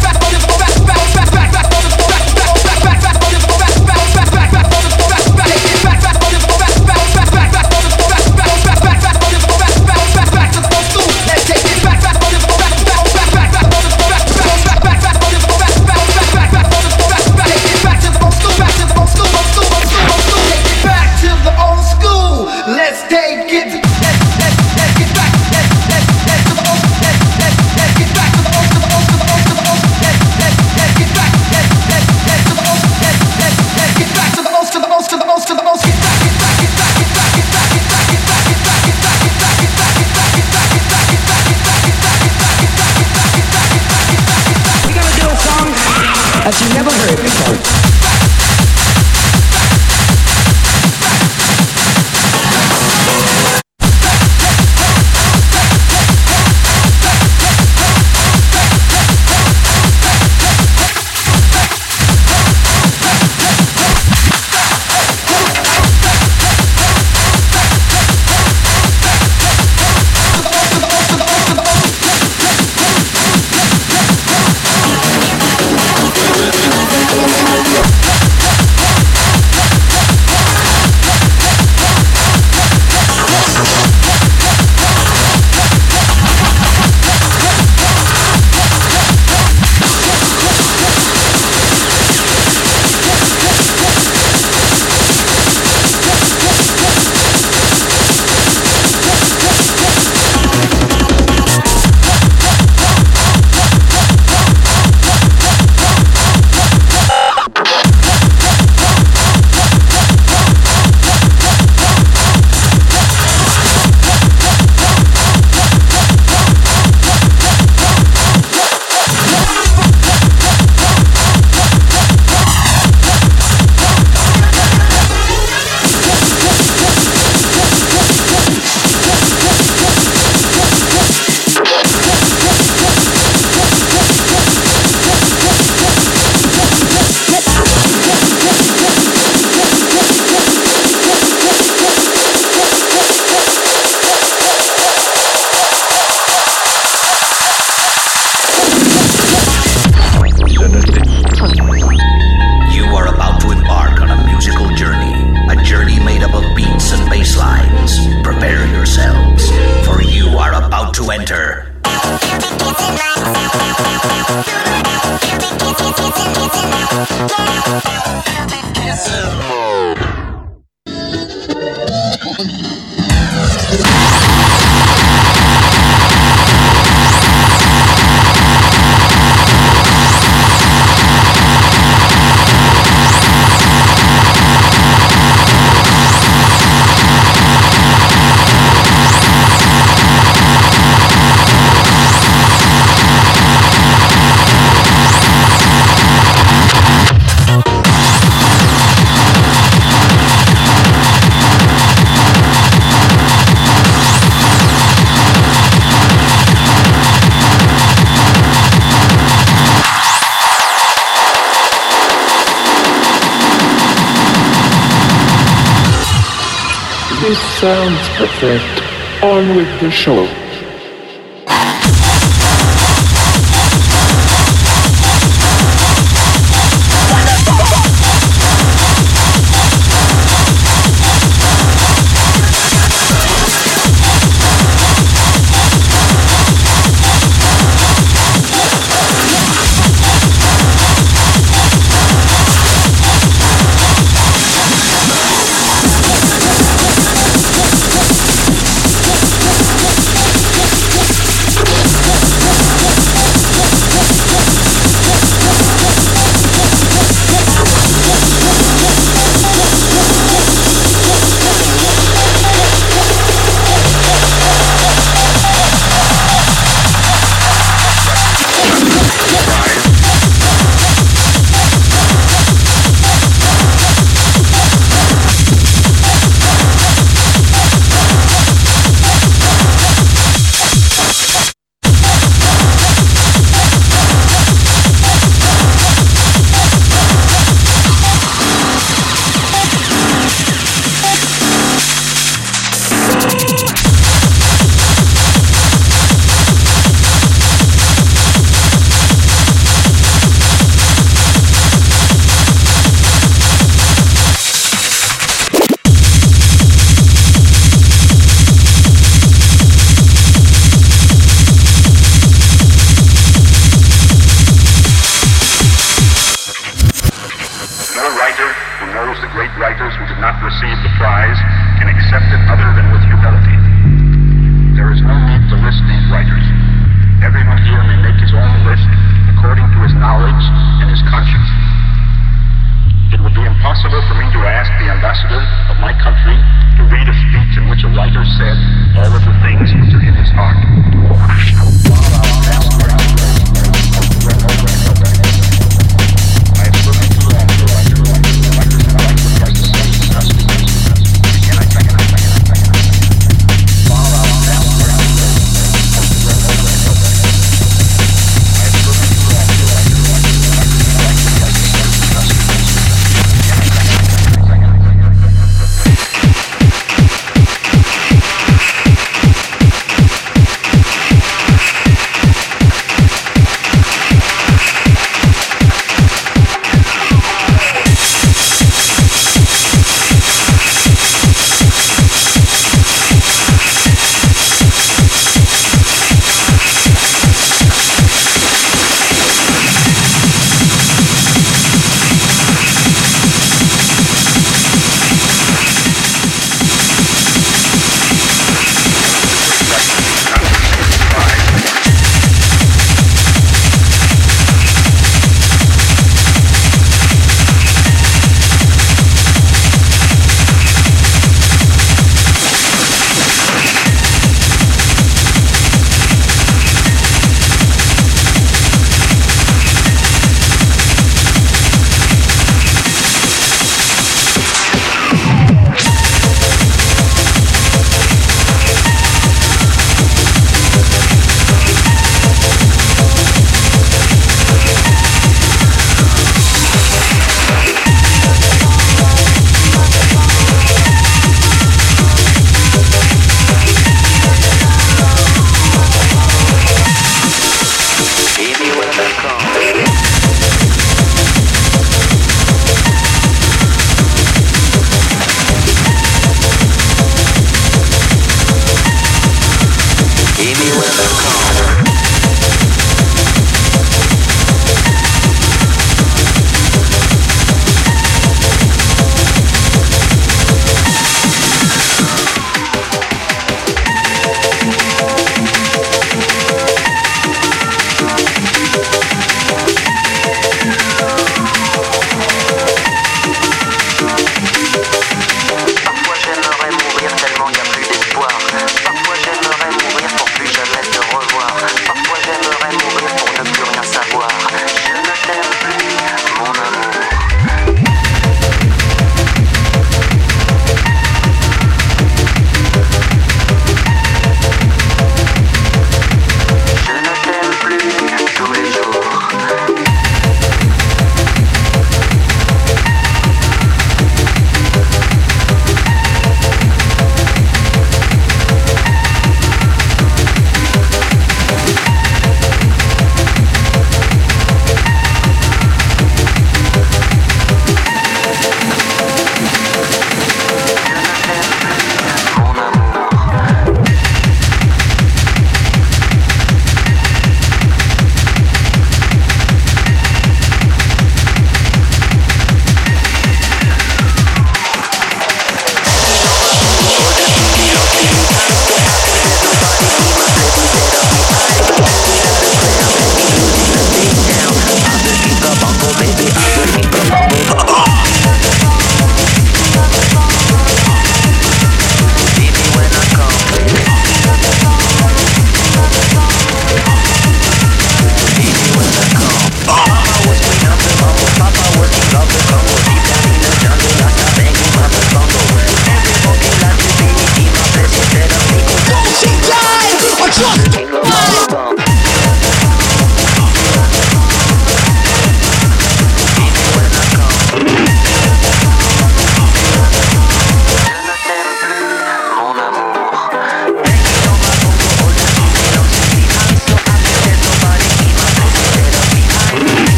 sounds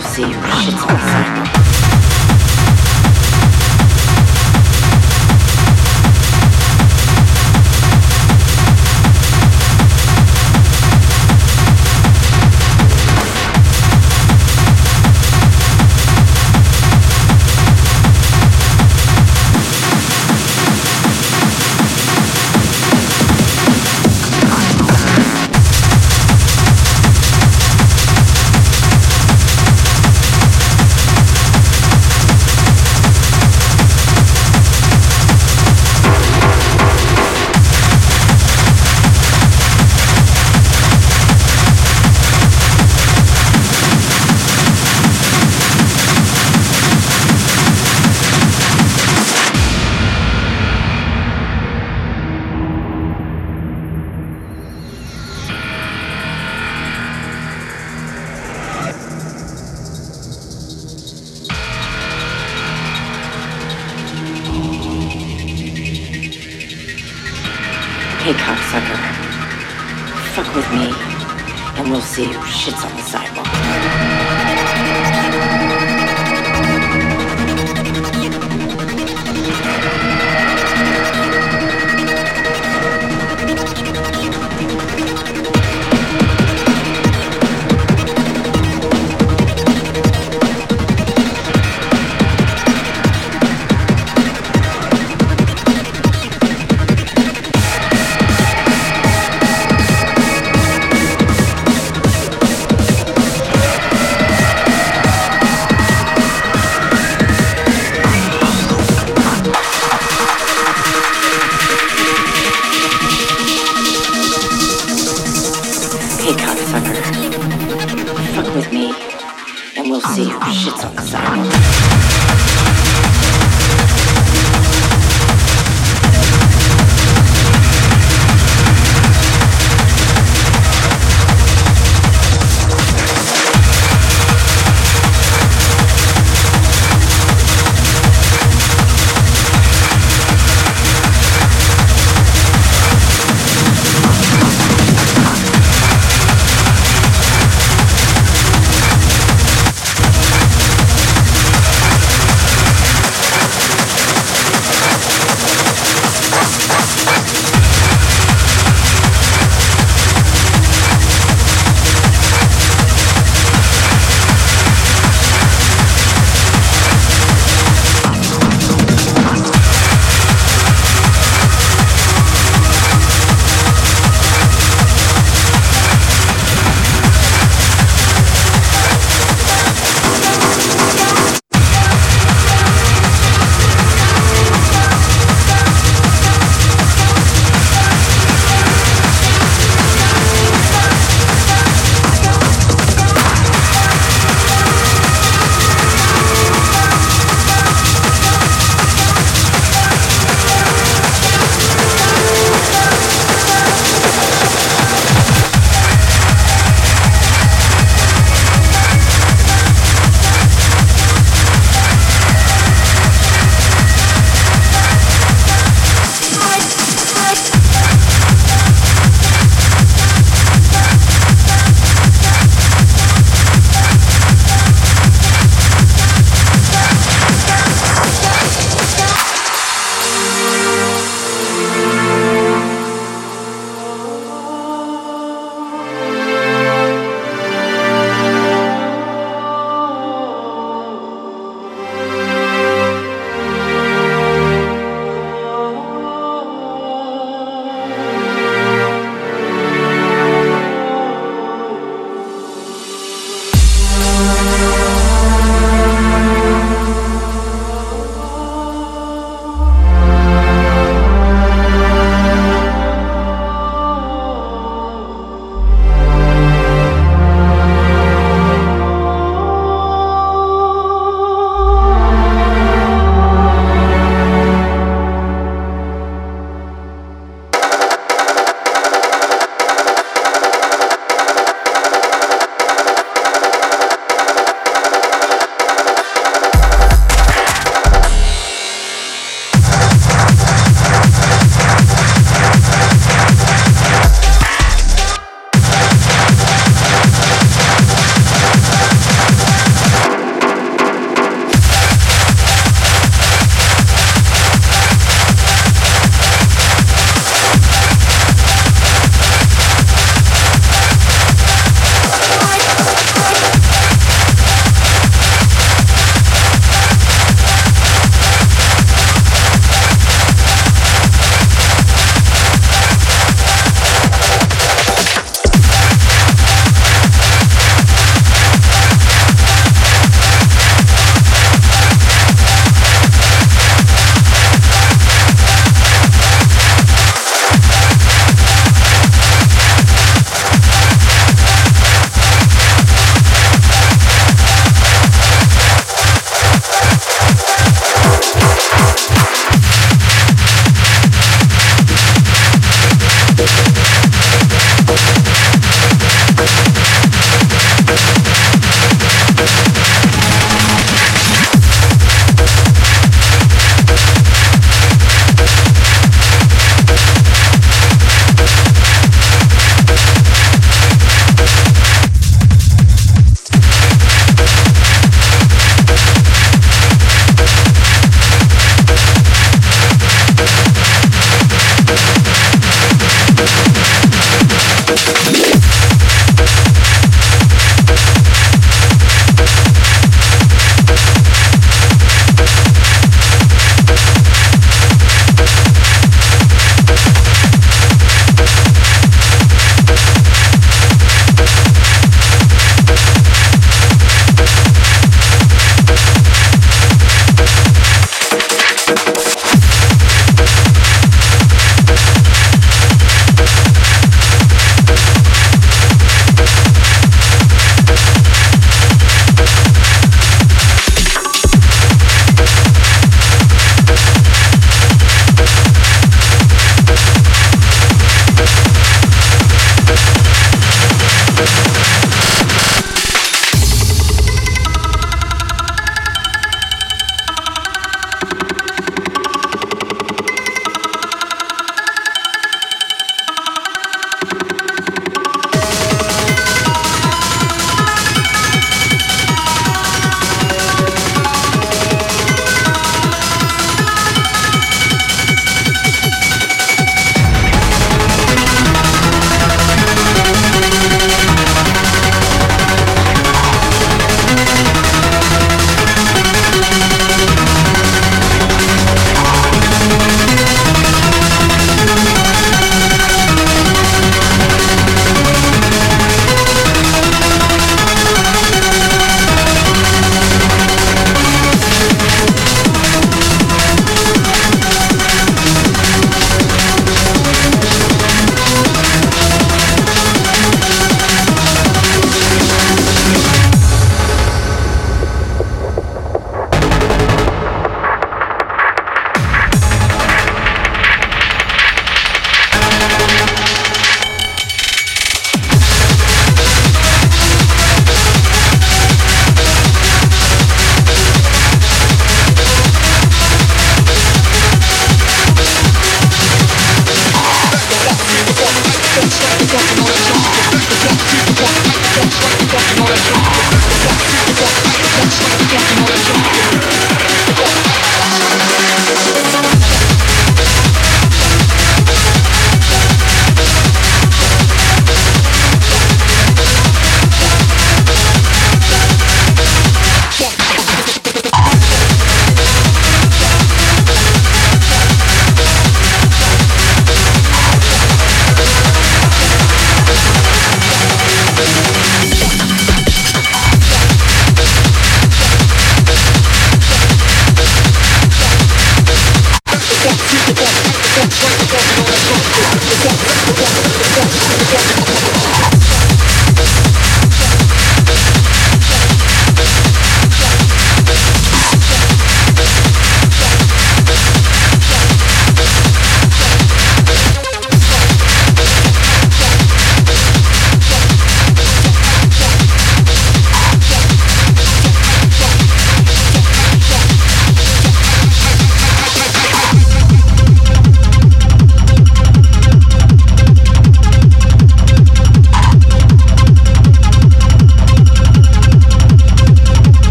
see who shits the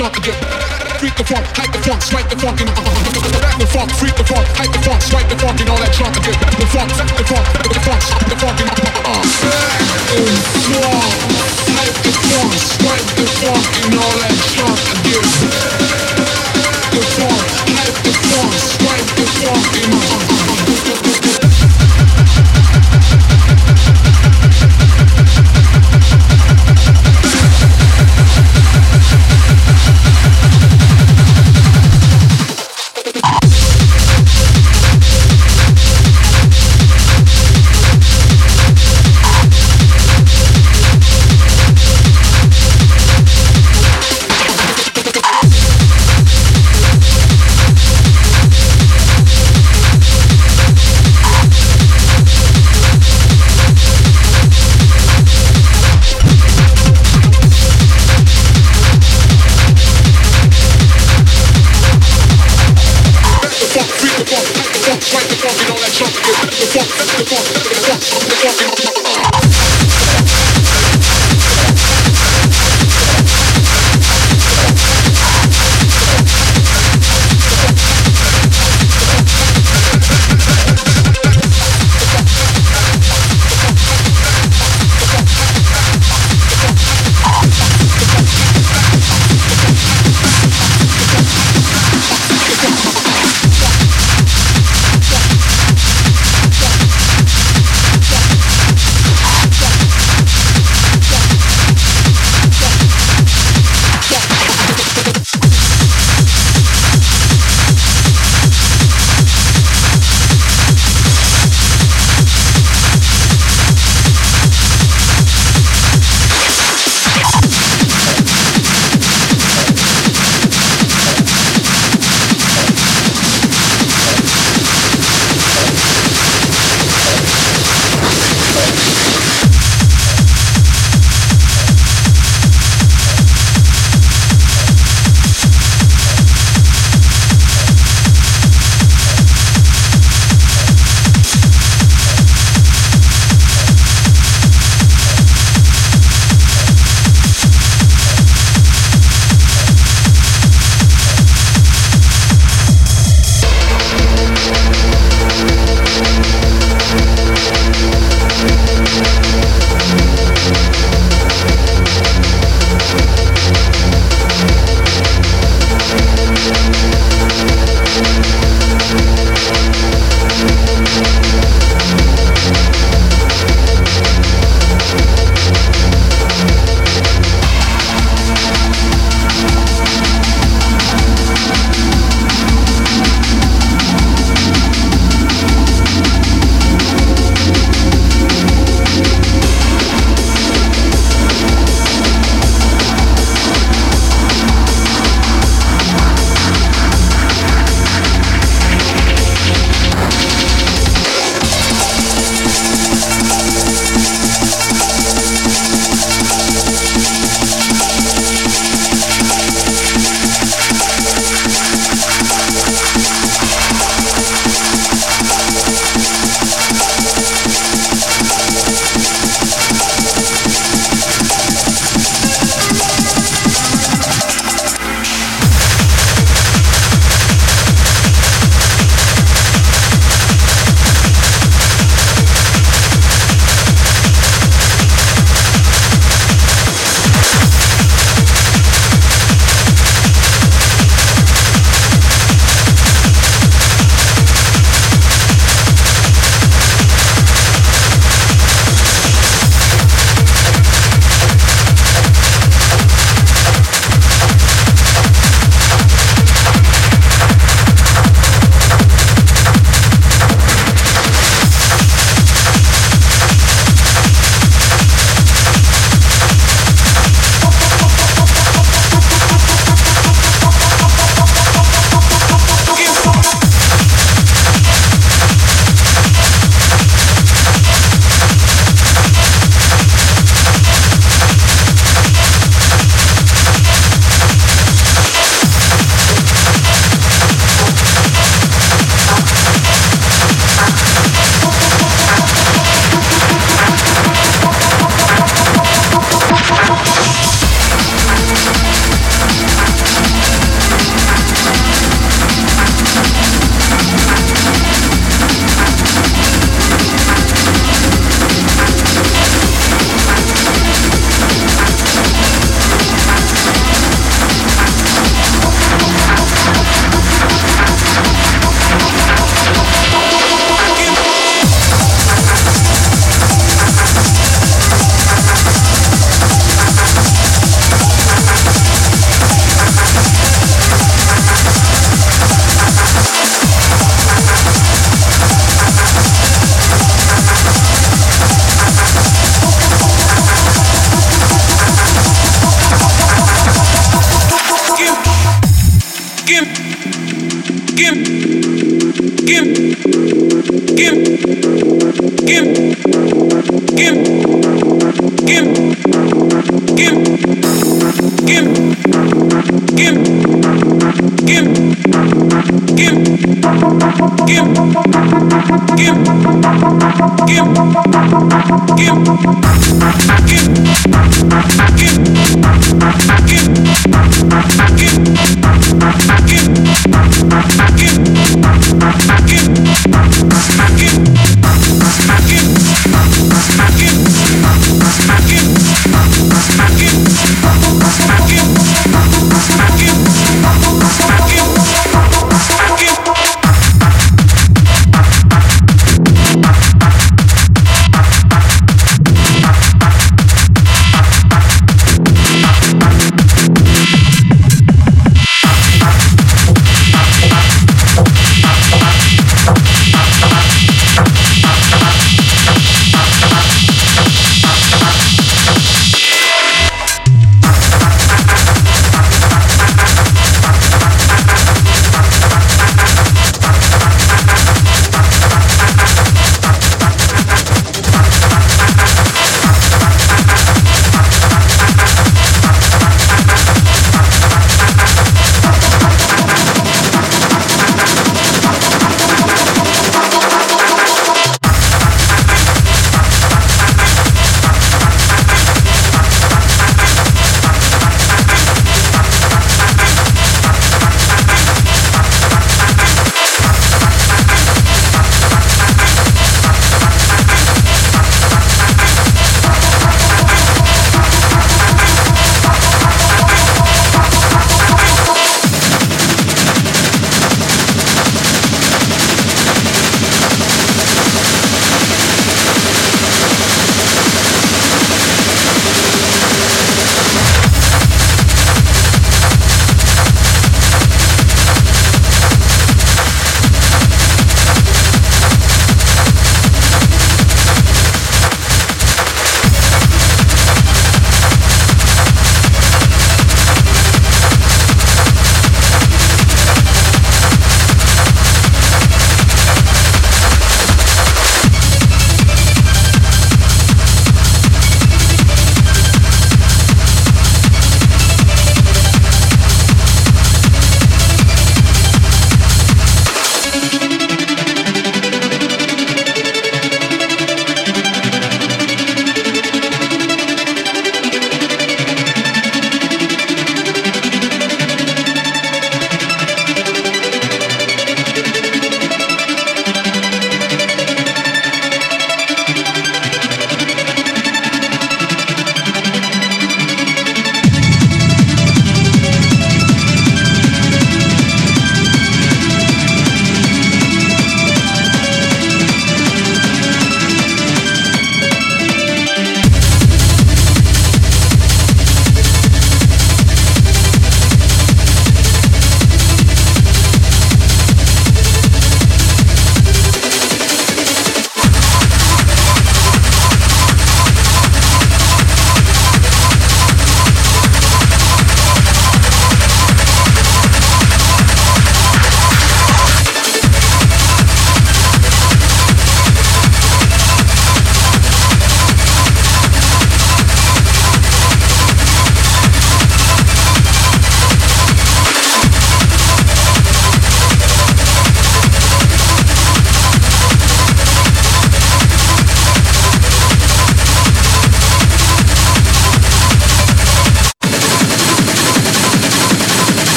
funk, junk again. Freak the funk, hype the funk, swipe the funk, uh, uh, uh, and the funk, freak the funk, hype the funk, swipe the funk, and all that junk again. The funk, the funk, the funk, the funk, and uh.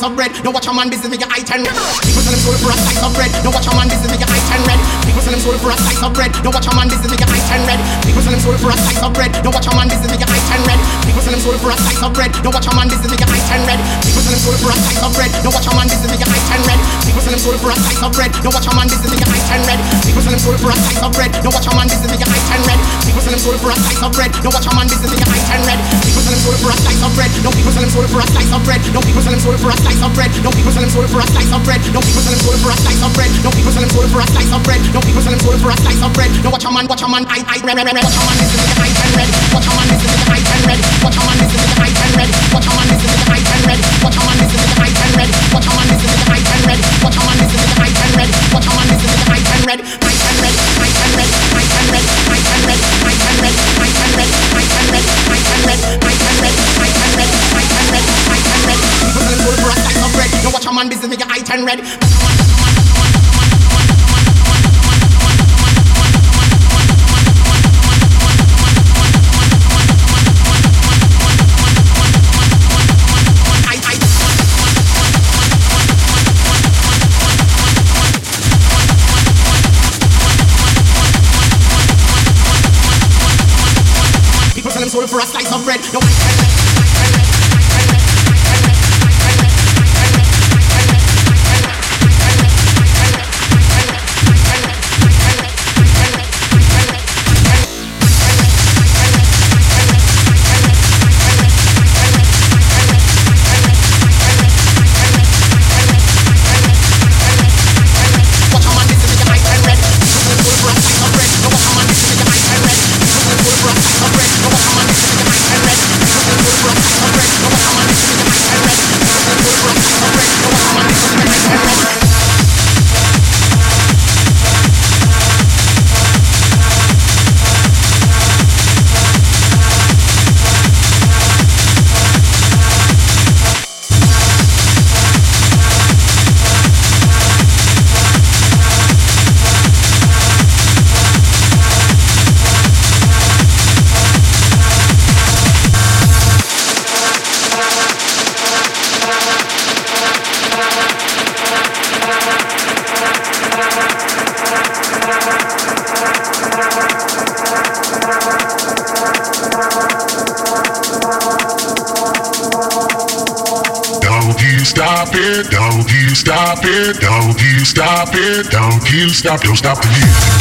Slice of bread. Now watch a man business with your eye ten red. People sell them soul for a slice of bread. Now watch a man business with your eye ten red. People sell them soul for a slice of bread. Now watch a man business with your eye ten red. People sell them soul for a slice of bread. Now watch a man business with your eye ten red. People sell them soul for a slice of bread. Now watch a man business with your eye ten red. People sell them soul for a slice of bread. Now watch a man business with your eye ten red. People sell them soul for a slice of bread. Now watch a man business with your eye. People sell him soul for a slice of bread. No watch a man, business is your eyes turn red. People sell him soul for a slice of bread. No watch a man, business is your eyes turn red. People sell him soul for a slice of bread. No people sell him soul for a slice of bread. No people sell him soul for a slice of bread. No people sell him soul for a slice of bread. No people sell him soul for a slice of bread. No people sell him soul for a slice of bread. No people sell him soul for a slice of bread. No watch a man, watch a man, I, I, re, re, red. watch a man, business is your eyes turn red. Watch a man, business is your eyes turn red. Watch a man, business is your eyes turn red. Watch a man, business is your eyes turn red. Watch a man, business is your eyes turn red. Watch a man, business is your eyes turn red. Watch a man, this is your eye turn red. Watch a man, business is your eyes turn red. People will full brass like some bread. Now watch a man business, nigga, I turn red. red. No head down, kill, stop, don't stop the music.